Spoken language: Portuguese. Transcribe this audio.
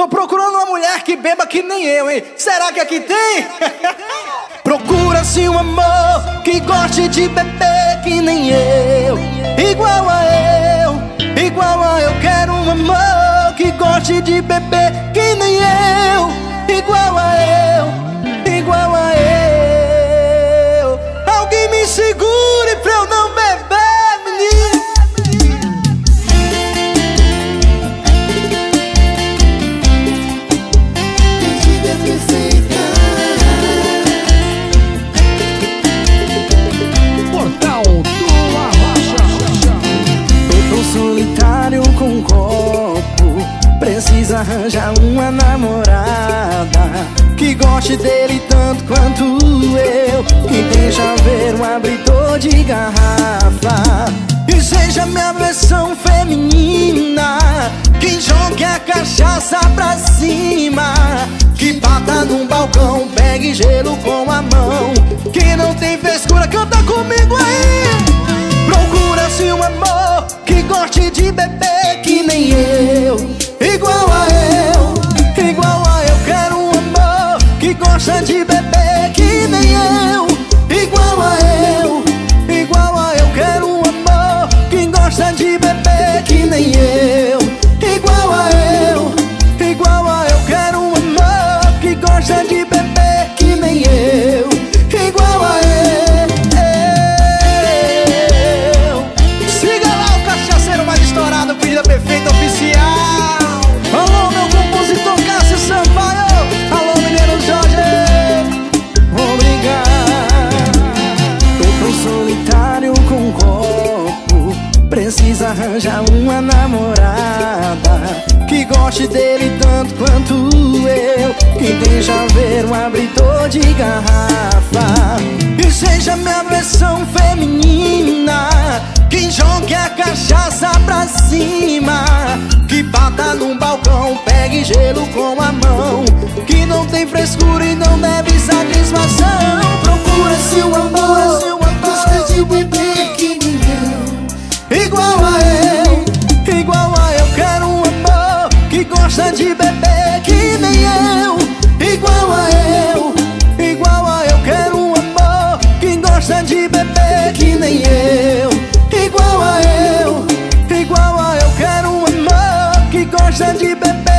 Tô procurando uma mulher que beba que nem eu, hein? Será que aqui tem? Procura-se um amor que goste de beber que nem eu Igual a eu, igual a eu Quero um amor que goste de beber que nem eu Igual a eu, com um copo. Precisa arranjar uma namorada Que goste dele tanto quanto eu. Que deixa ver um abridor de garrafa. E seja minha versão feminina. Que jogue a cachaça pra cima. Que bata num balcão, pegue gelo com a mão. Que não tem frescura, canta comigo aí. Procura-se um amor que goste de beber Igual a eu, igual a eu. Quero um amor que gosta de beber Arranjar uma namorada que goste dele tanto quanto eu. Que deixa ver um abridor de garrafa. E seja minha versão feminina Que jogue a cachaça pra cima Que bata num balcão, pegue gelo com a mão Que não tem frescura e não deve satisfação de beber.